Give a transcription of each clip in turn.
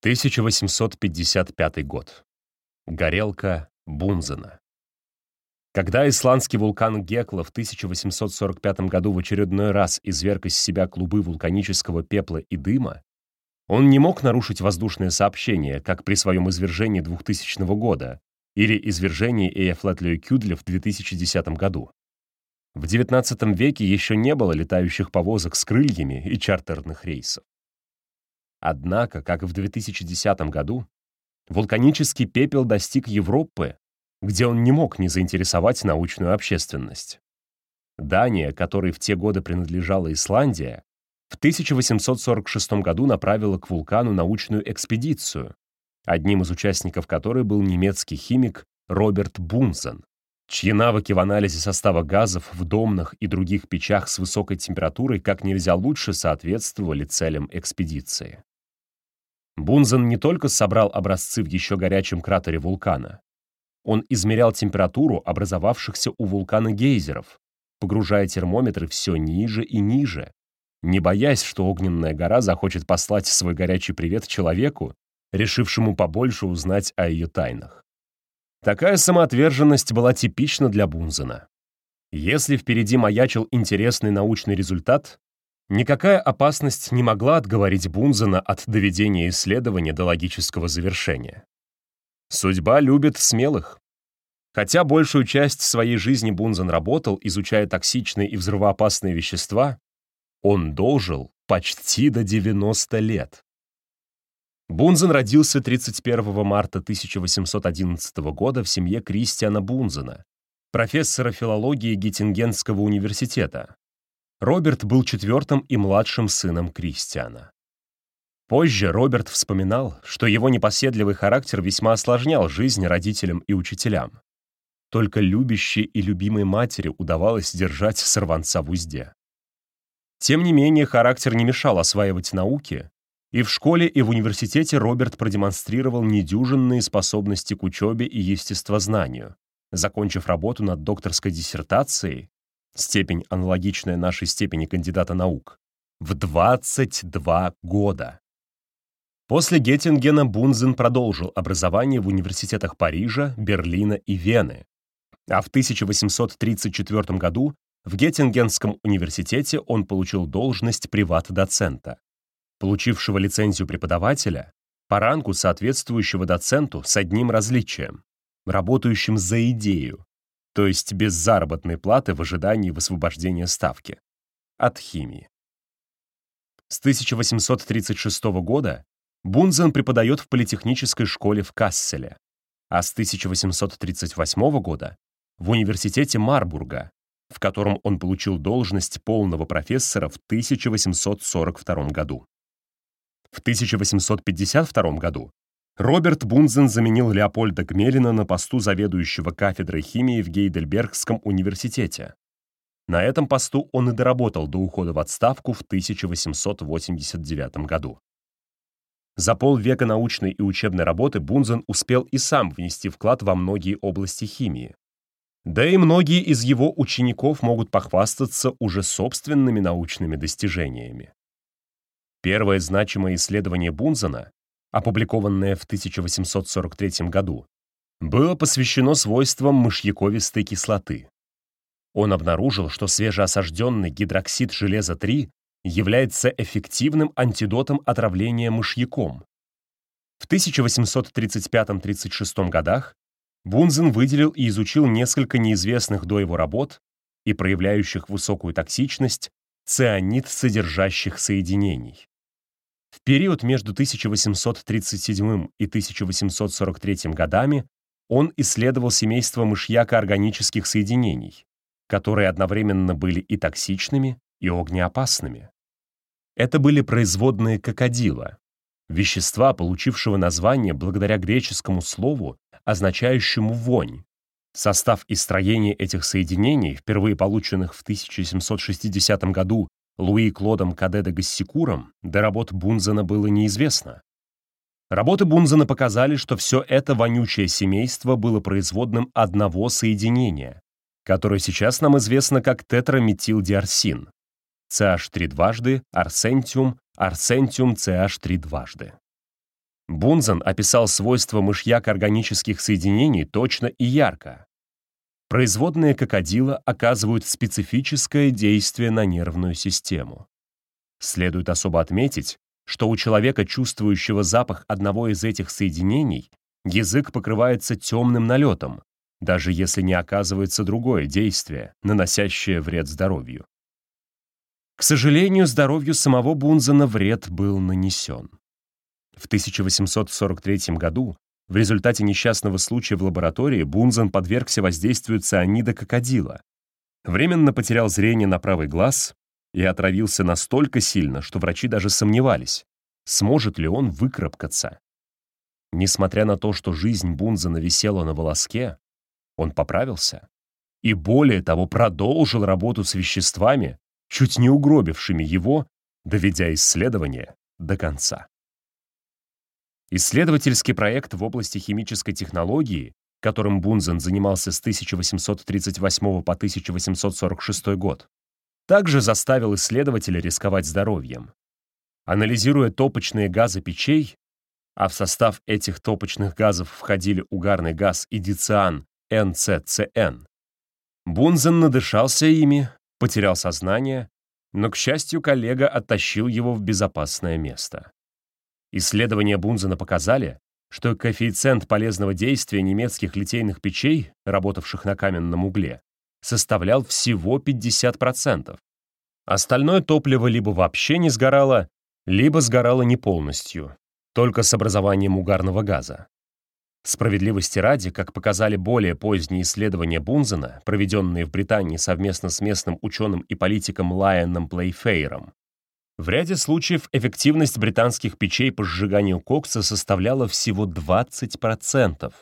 1855 год. Горелка Бунзена. Когда исландский вулкан Гекла в 1845 году в очередной раз изверг из себя клубы вулканического пепла и дыма, он не мог нарушить воздушное сообщение, как при своем извержении 2000 года или извержении Эйфлатлио-Кюдля в 2010 году. В XIX веке еще не было летающих повозок с крыльями и чартерных рейсов. Однако, как и в 2010 году, вулканический пепел достиг Европы, где он не мог не заинтересовать научную общественность. Дания, которой в те годы принадлежала Исландия, в 1846 году направила к вулкану научную экспедицию, одним из участников которой был немецкий химик Роберт Бунзен, чьи навыки в анализе состава газов в домных и других печах с высокой температурой как нельзя лучше соответствовали целям экспедиции. Бунзен не только собрал образцы в еще горячем кратере вулкана. Он измерял температуру образовавшихся у вулкана гейзеров, погружая термометры все ниже и ниже, не боясь, что огненная гора захочет послать свой горячий привет человеку, решившему побольше узнать о ее тайнах. Такая самоотверженность была типична для Бунзена. Если впереди маячил интересный научный результат, Никакая опасность не могла отговорить Бунзена от доведения исследования до логического завершения. Судьба любит смелых. Хотя большую часть своей жизни Бунзен работал, изучая токсичные и взрывоопасные вещества, он дожил почти до 90 лет. Бунзен родился 31 марта 1811 года в семье Кристиана Бунзена, профессора филологии Геттингенского университета, Роберт был четвертым и младшим сыном Кристиана. Позже Роберт вспоминал, что его непоседливый характер весьма осложнял жизнь родителям и учителям. Только любящей и любимой матери удавалось держать сорванца в узде. Тем не менее, характер не мешал осваивать науки, и в школе, и в университете Роберт продемонстрировал недюжинные способности к учебе и естествознанию, закончив работу над докторской диссертацией степень, аналогичная нашей степени кандидата наук, в 22 года. После Геттингена Бунзен продолжил образование в университетах Парижа, Берлина и Вены, а в 1834 году в Геттингенском университете он получил должность приват-доцента, получившего лицензию преподавателя по рангу соответствующего доценту с одним различием, работающим за идею, то есть без заработной платы в ожидании высвобождения ставки, от химии. С 1836 года Бунзен преподает в политехнической школе в Касселе, а с 1838 года в университете Марбурга, в котором он получил должность полного профессора в 1842 году. В 1852 году Роберт Бунзен заменил Леопольда Гмелина на посту заведующего кафедрой химии в Гейдельбергском университете. На этом посту он и доработал до ухода в отставку в 1889 году. За полвека научной и учебной работы Бунзен успел и сам внести вклад во многие области химии. Да и многие из его учеников могут похвастаться уже собственными научными достижениями. Первое значимое исследование Бунзена опубликованное в 1843 году, было посвящено свойствам мышьяковистой кислоты. Он обнаружил, что свежеосажденный гидроксид железа-3 является эффективным антидотом отравления мышьяком. В 1835-36 годах Бунзен выделил и изучил несколько неизвестных до его работ и проявляющих высокую токсичность цианид содержащих соединений. В период между 1837 и 1843 годами он исследовал семейство мышьяко-органических соединений, которые одновременно были и токсичными, и огнеопасными. Это были производные кокодила, вещества, получившего название благодаря греческому слову, означающему «вонь». Состав и строение этих соединений, впервые полученных в 1760 году Луи Клодом Каде де Гассикуром до работ Бунзена было неизвестно. Работы Бунзена показали, что все это вонючее семейство было производным одного соединения, которое сейчас нам известно как тетраметилдиарсин. CH3 дважды, арсентиум, арсентиум CH3 дважды. Бунзен описал свойства мышьяк-органических соединений точно и ярко. Производные кокодила оказывают специфическое действие на нервную систему. Следует особо отметить, что у человека, чувствующего запах одного из этих соединений, язык покрывается темным налетом, даже если не оказывается другое действие, наносящее вред здоровью. К сожалению, здоровью самого Бунзена вред был нанесен. В 1843 году в результате несчастного случая в лаборатории Бунзен подвергся воздействию цианида кокодила, временно потерял зрение на правый глаз и отравился настолько сильно, что врачи даже сомневались, сможет ли он выкарабкаться. Несмотря на то, что жизнь Бунзена висела на волоске, он поправился и, более того, продолжил работу с веществами, чуть не угробившими его, доведя исследование до конца. Исследовательский проект в области химической технологии, которым Бунзен занимался с 1838 по 1846 год, также заставил исследователя рисковать здоровьем. Анализируя топочные газы печей, а в состав этих топочных газов входили угарный газ и дициан НЦЦН, Бунзен надышался ими, потерял сознание, но, к счастью, коллега оттащил его в безопасное место. Исследования Бунзена показали, что коэффициент полезного действия немецких литейных печей, работавших на каменном угле, составлял всего 50%. Остальное топливо либо вообще не сгорало, либо сгорало не полностью, только с образованием угарного газа. Справедливости ради, как показали более поздние исследования Бунзена, проведенные в Британии совместно с местным ученым и политиком Лайоном Плейфейром, в ряде случаев эффективность британских печей по сжиганию кокса составляла всего 20%.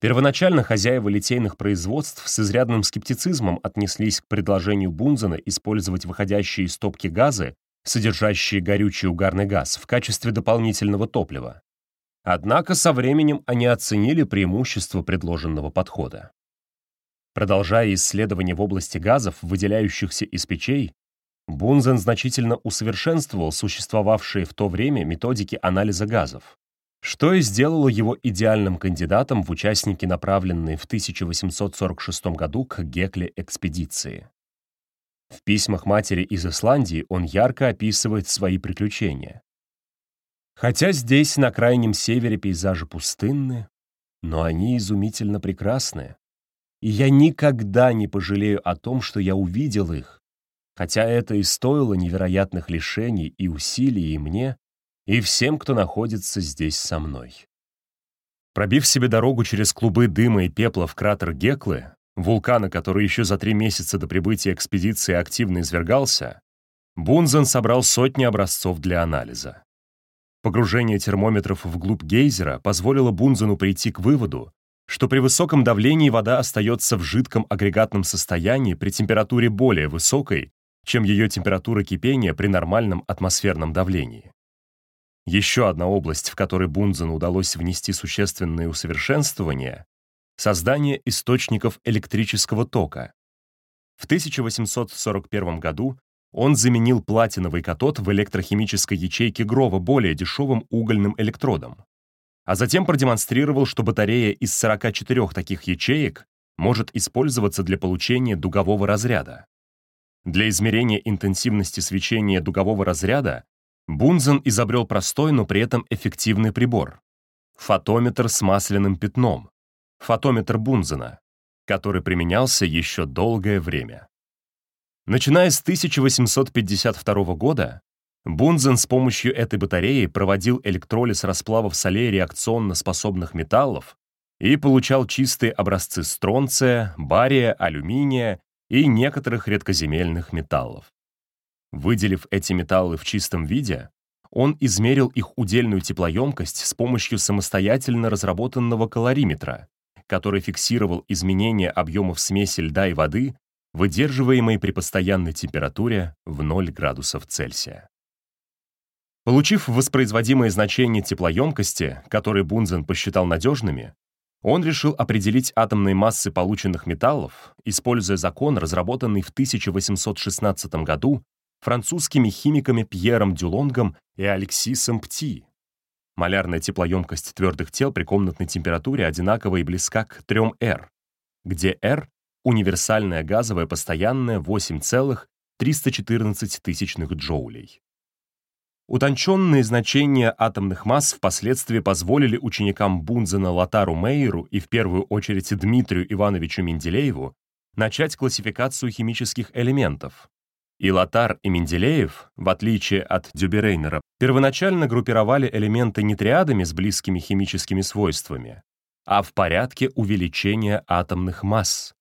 Первоначально хозяева литейных производств с изрядным скептицизмом отнеслись к предложению Бунзена использовать выходящие из топки газы, содержащие горючий угарный газ, в качестве дополнительного топлива. Однако со временем они оценили преимущество предложенного подхода. Продолжая исследования в области газов, выделяющихся из печей, Бунзен значительно усовершенствовал существовавшие в то время методики анализа газов что и сделало его идеальным кандидатом в участники направленной в 1846 году к Гекле экспедиции. В письмах матери из Исландии он ярко описывает свои приключения. Хотя здесь, на крайнем севере, пейзажи пустынны, но они изумительно прекрасны. И я никогда не пожалею о том, что я увидел их, хотя это и стоило невероятных лишений и усилий и мне, и всем, кто находится здесь со мной. Пробив себе дорогу через клубы дыма и пепла в кратер Геклы, вулкана, который еще за три месяца до прибытия экспедиции активно извергался, Бунзен собрал сотни образцов для анализа. Погружение термометров вглубь гейзера позволило Бунзену прийти к выводу, что при высоком давлении вода остается в жидком агрегатном состоянии при температуре более высокой, чем ее температура кипения при нормальном атмосферном давлении. Еще одна область, в которой Бунзену удалось внести существенные усовершенствования — создание источников электрического тока. В 1841 году он заменил платиновый катод в электрохимической ячейке Грова более дешевым угольным электродом, а затем продемонстрировал, что батарея из 44 таких ячеек может использоваться для получения дугового разряда. Для измерения интенсивности свечения дугового разряда Бунзен изобрел простой, но при этом эффективный прибор — фотометр с масляным пятном, фотометр Бунзена, который применялся еще долгое время. Начиная с 1852 года, Бунзен с помощью этой батареи проводил электролиз расплавов солей реакционно способных металлов и получал чистые образцы стронция, бария, алюминия и некоторых редкоземельных металлов. Выделив эти металлы в чистом виде, он измерил их удельную теплоемкость с помощью самостоятельно разработанного калориметра, который фиксировал изменения объемов смеси льда и воды, выдерживаемой при постоянной температуре в 0 градусов Цельсия. Получив воспроизводимое значение теплоемкости, которые Бунзен посчитал надежными, он решил определить атомные массы полученных металлов, используя закон, разработанный в 1816 году французскими химиками Пьером Дюлонгом и Алексисом Пти. Малярная теплоемкость твердых тел при комнатной температуре одинакова и близка к 3R, где R — универсальная газовая постоянная 8,314 тысячных джоулей. Утонченные значения атомных масс впоследствии позволили ученикам Бунзена Лотару Мейеру и в первую очередь Дмитрию Ивановичу Менделееву начать классификацию химических элементов. И Лотар, и Менделеев, в отличие от Дюберейнера, первоначально группировали элементы не триадами с близкими химическими свойствами, а в порядке увеличения атомных масс.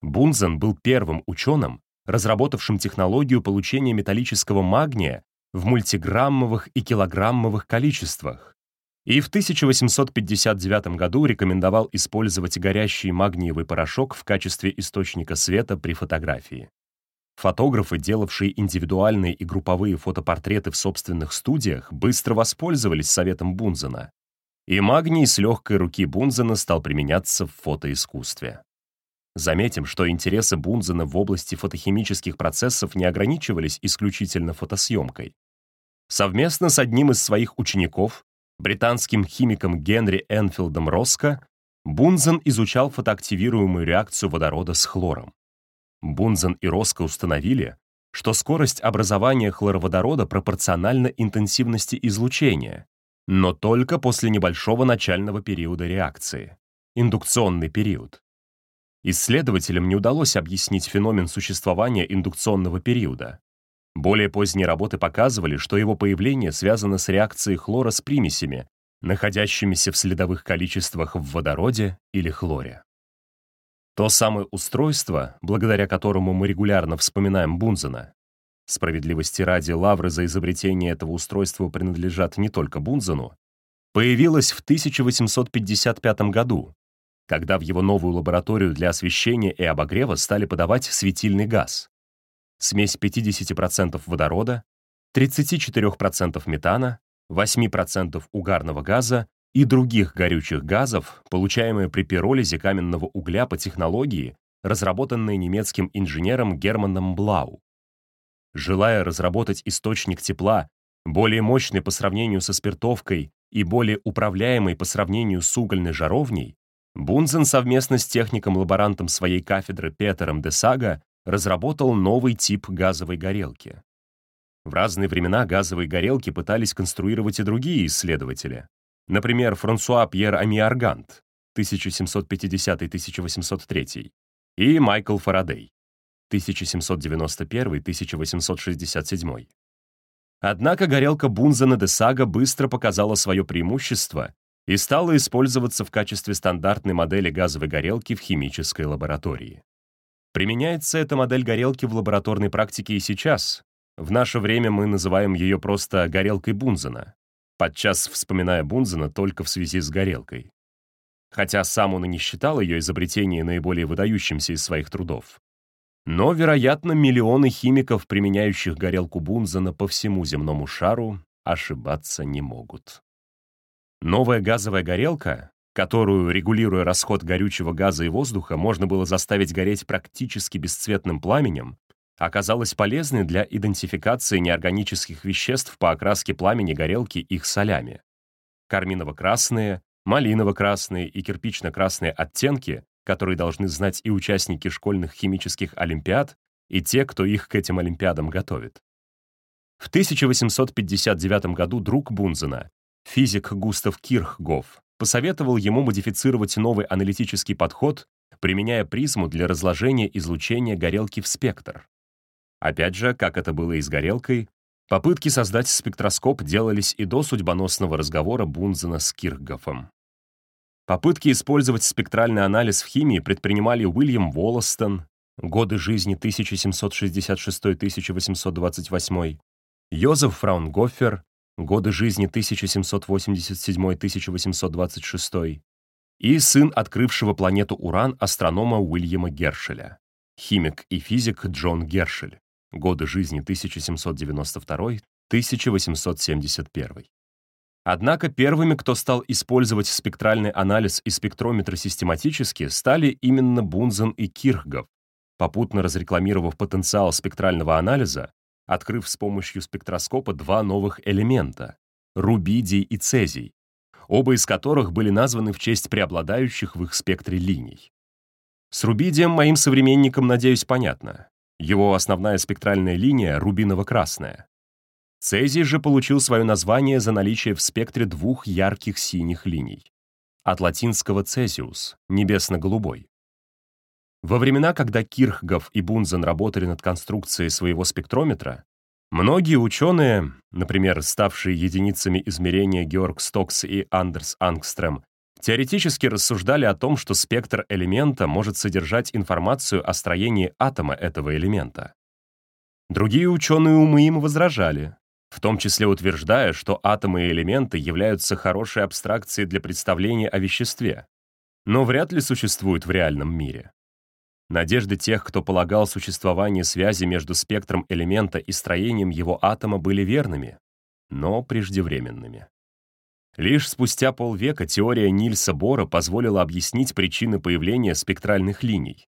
Бунзен был первым ученым, разработавшим технологию получения металлического магния в мультиграммовых и килограммовых количествах, и в 1859 году рекомендовал использовать горящий магниевый порошок в качестве источника света при фотографии. Фотографы, делавшие индивидуальные и групповые фотопортреты в собственных студиях, быстро воспользовались советом Бунзена, и магний с легкой руки Бунзена стал применяться в фотоискусстве. Заметим, что интересы Бунзена в области фотохимических процессов не ограничивались исключительно фотосъемкой. Совместно с одним из своих учеников, британским химиком Генри Энфилдом Роско, Бунзен изучал фотоактивируемую реакцию водорода с хлором. Бунзен и Роско установили, что скорость образования хлороводорода пропорциональна интенсивности излучения, но только после небольшого начального периода реакции — индукционный период. Исследователям не удалось объяснить феномен существования индукционного периода. Более поздние работы показывали, что его появление связано с реакцией хлора с примесями, находящимися в следовых количествах в водороде или хлоре. То самое устройство, благодаря которому мы регулярно вспоминаем Бунзена, справедливости ради лавры за изобретение этого устройства принадлежат не только Бунзену, появилось в 1855 году когда в его новую лабораторию для освещения и обогрева стали подавать светильный газ. Смесь 50% водорода, 34% метана, 8% угарного газа и других горючих газов, получаемые при пиролизе каменного угля по технологии, разработанной немецким инженером Германом Блау. Желая разработать источник тепла, более мощный по сравнению со спиртовкой и более управляемый по сравнению с угольной жаровней, Бунзен совместно с техником-лаборантом своей кафедры Петером де Сага разработал новый тип газовой горелки. В разные времена газовые горелки пытались конструировать и другие исследователи. Например, Франсуа Пьер Амиаргант 1750-1803 и Майкл Фарадей 1791-1867. Однако горелка Бунзена де Сага быстро показала свое преимущество и стала использоваться в качестве стандартной модели газовой горелки в химической лаборатории. Применяется эта модель горелки в лабораторной практике и сейчас. В наше время мы называем ее просто горелкой Бунзена, подчас вспоминая Бунзена только в связи с горелкой. Хотя сам он и не считал ее изобретение наиболее выдающимся из своих трудов. Но, вероятно, миллионы химиков, применяющих горелку Бунзена по всему земному шару, ошибаться не могут. Новая газовая горелка, которую, регулируя расход горючего газа и воздуха, можно было заставить гореть практически бесцветным пламенем, оказалась полезной для идентификации неорганических веществ по окраске пламени горелки их солями. Карминово-красные, малиново-красные и кирпично-красные оттенки, которые должны знать и участники школьных химических олимпиад, и те, кто их к этим олимпиадам готовит. В 1859 году друг Бунзена, физик Густав Кирхгоф посоветовал ему модифицировать новый аналитический подход, применяя призму для разложения излучения горелки в спектр. Опять же, как это было и с горелкой, попытки создать спектроскоп делались и до судьбоносного разговора Бунзена с Кирхгофом. Попытки использовать спектральный анализ в химии предпринимали Уильям Волластон, годы жизни 1766-1828, Йозеф Фраунгофер, годы жизни 1787-1826, и сын открывшего планету Уран астронома Уильяма Гершеля, химик и физик Джон Гершель, годы жизни 1792-1871. Однако первыми, кто стал использовать спектральный анализ и спектрометры систематически, стали именно Бунзен и Кирхгов, попутно разрекламировав потенциал спектрального анализа открыв с помощью спектроскопа два новых элемента рубидий и цезий, оба из которых были названы в честь преобладающих в их спектре линий. С рубидием моим современникам, надеюсь, понятно. Его основная спектральная линия — рубиново-красная. Цезий же получил свое название за наличие в спектре двух ярких синих линий. От латинского «цезиус» — небесно-голубой. Во времена, когда Кирхгоф и Бунзен работали над конструкцией своего спектрометра, многие ученые, например, ставшие единицами измерения Георг Стокс и Андерс Ангстрем, теоретически рассуждали о том, что спектр элемента может содержать информацию о строении атома этого элемента. Другие ученые умы им возражали, в том числе утверждая, что атомы и элементы являются хорошей абстракцией для представления о веществе, но вряд ли существуют в реальном мире. Надежды тех, кто полагал существование связи между спектром элемента и строением его атома были верными, но преждевременными. Лишь спустя полвека теория Нильса Бора позволила объяснить причины появления спектральных линий.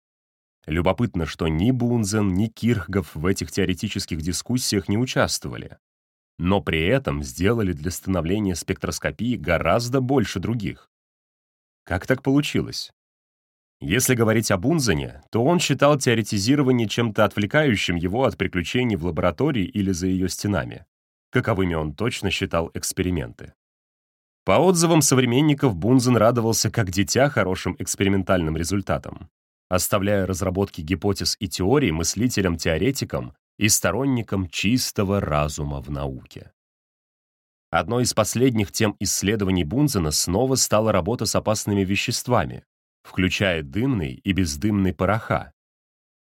Любопытно, что ни Бунзен, ни Кирхгоф в этих теоретических дискуссиях не участвовали, но при этом сделали для становления спектроскопии гораздо больше других. Как так получилось? Если говорить о Бунзене, то он считал теоретизирование чем-то отвлекающим его от приключений в лаборатории или за ее стенами. Каковыми он точно считал эксперименты. По отзывам современников, Бунзен радовался как дитя хорошим экспериментальным результатам, оставляя разработки гипотез и теорий мыслителям-теоретикам и сторонникам чистого разума в науке. Одной из последних тем исследований Бунзена снова стала работа с опасными веществами, включая дымный и бездымный пороха.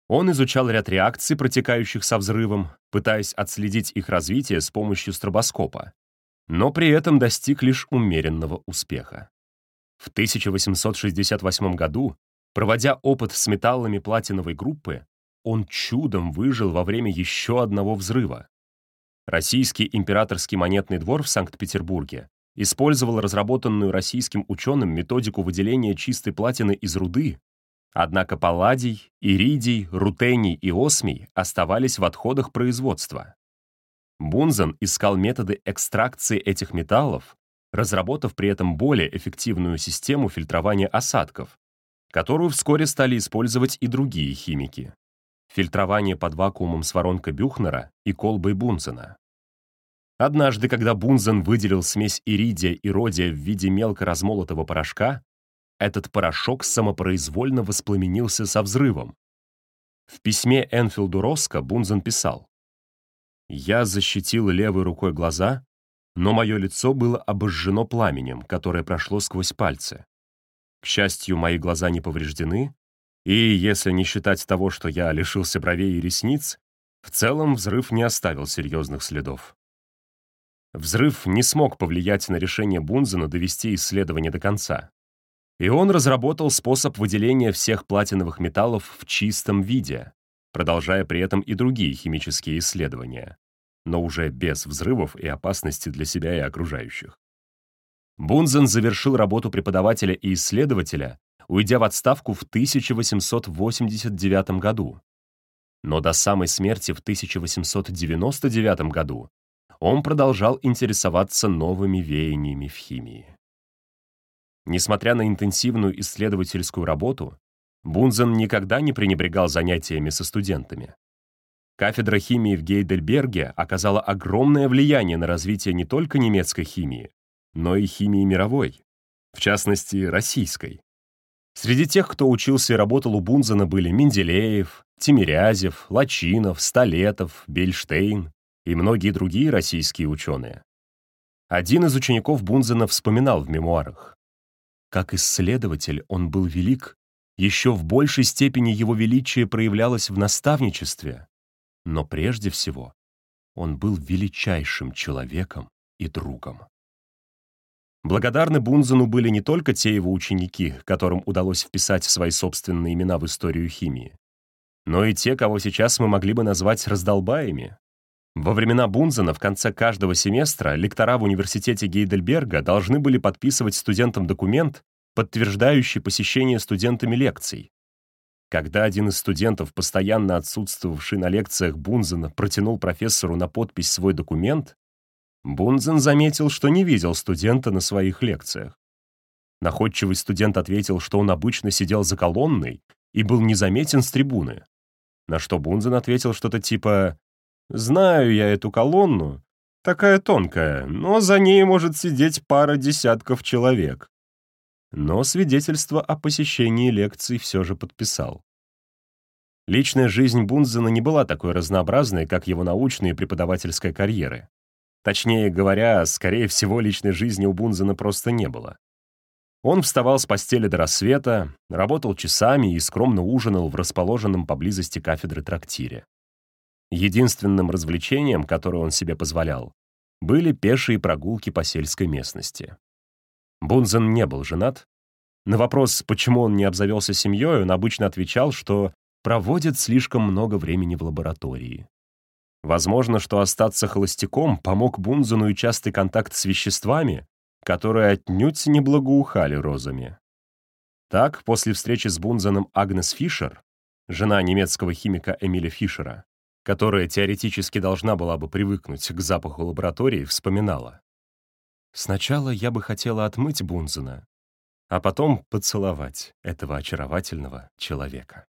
Он изучал ряд реакций, протекающих со взрывом, пытаясь отследить их развитие с помощью стробоскопа, но при этом достиг лишь умеренного успеха. В 1868 году, проводя опыт с металлами платиновой группы, он чудом выжил во время еще одного взрыва. Российский императорский монетный двор в Санкт-Петербурге использовал разработанную российским ученым методику выделения чистой платины из руды, однако палладий, иридий, рутений и осмий оставались в отходах производства. Бунзен искал методы экстракции этих металлов, разработав при этом более эффективную систему фильтрования осадков, которую вскоре стали использовать и другие химики. Фильтрование под вакуумом с воронкой Бюхнера и колбой Бунзена. Однажды, когда Бунзен выделил смесь иридия и родия в виде мелко размолотого порошка, этот порошок самопроизвольно воспламенился со взрывом. В письме Энфилду Роско Бунзен писал, «Я защитил левой рукой глаза, но мое лицо было обожжено пламенем, которое прошло сквозь пальцы. К счастью, мои глаза не повреждены, и, если не считать того, что я лишился бровей и ресниц, в целом взрыв не оставил серьезных следов. Взрыв не смог повлиять на решение Бунзена довести исследование до конца. И он разработал способ выделения всех платиновых металлов в чистом виде, продолжая при этом и другие химические исследования, но уже без взрывов и опасности для себя и окружающих. Бунзен завершил работу преподавателя и исследователя, уйдя в отставку в 1889 году. Но до самой смерти в 1899 году он продолжал интересоваться новыми веяниями в химии. Несмотря на интенсивную исследовательскую работу, Бунзен никогда не пренебрегал занятиями со студентами. Кафедра химии в Гейдельберге оказала огромное влияние на развитие не только немецкой химии, но и химии мировой, в частности, российской. Среди тех, кто учился и работал у Бунзена, были Менделеев, Тимирязев, Лачинов, Столетов, Бельштейн, и многие другие российские ученые. Один из учеников Бунзена вспоминал в мемуарах. Как исследователь он был велик, еще в большей степени его величие проявлялось в наставничестве, но прежде всего он был величайшим человеком и другом. Благодарны Бунзену были не только те его ученики, которым удалось вписать свои собственные имена в историю химии, но и те, кого сейчас мы могли бы назвать раздолбаями, во времена Бунзена в конце каждого семестра лектора в университете Гейдельберга должны были подписывать студентам документ, подтверждающий посещение студентами лекций. Когда один из студентов, постоянно отсутствовавший на лекциях Бунзена, протянул профессору на подпись свой документ, Бунзен заметил, что не видел студента на своих лекциях. Находчивый студент ответил, что он обычно сидел за колонной и был незаметен с трибуны. На что Бунзен ответил что-то типа «Знаю я эту колонну, такая тонкая, но за ней может сидеть пара десятков человек». Но свидетельство о посещении лекций все же подписал. Личная жизнь Бунзена не была такой разнообразной, как его научная и преподавательская карьеры. Точнее говоря, скорее всего, личной жизни у Бунзена просто не было. Он вставал с постели до рассвета, работал часами и скромно ужинал в расположенном поблизости кафедры трактире. Единственным развлечением, которое он себе позволял, были пешие прогулки по сельской местности. Бунзен не был женат. На вопрос, почему он не обзавелся семьей, он обычно отвечал, что проводит слишком много времени в лаборатории. Возможно, что остаться холостяком помог Бунзену и частый контакт с веществами, которые отнюдь не благоухали розами. Так, после встречи с Бунзеном Агнес Фишер, жена немецкого химика Эмиля Фишера, которая теоретически должна была бы привыкнуть к запаху лаборатории, вспоминала. «Сначала я бы хотела отмыть Бунзена, а потом поцеловать этого очаровательного человека».